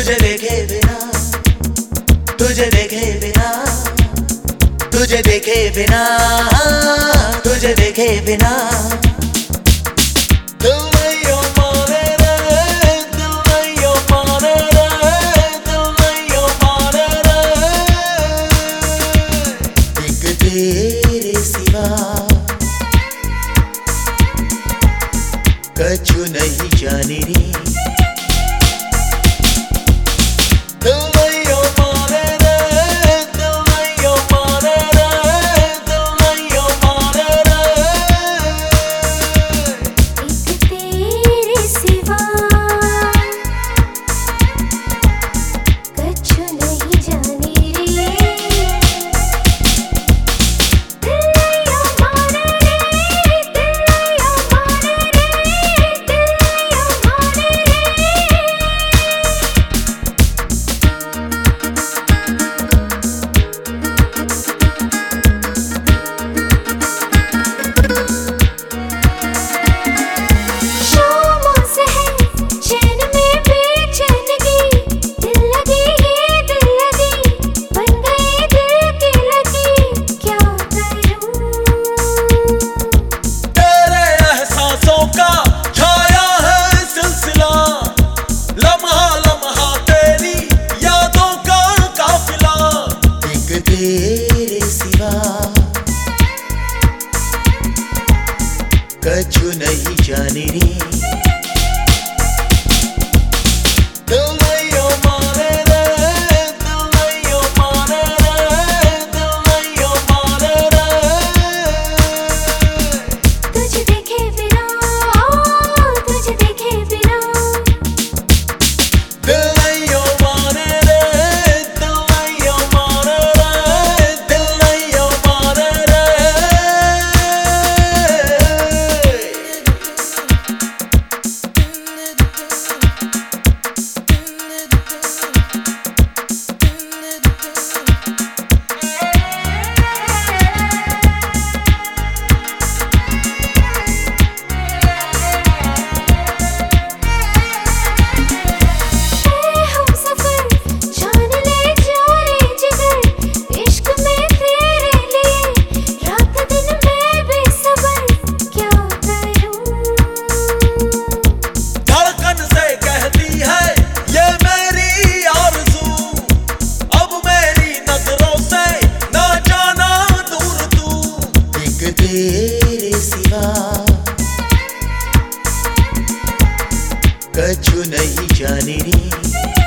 तुझे देखे बिना, तुझे देखे बिना, तुझे देखे बिना, तुझे देखे बिना। कछु नहीं जाने रे। नहीं जाने रे तेरे सिवा। कछु नहीं जाने रे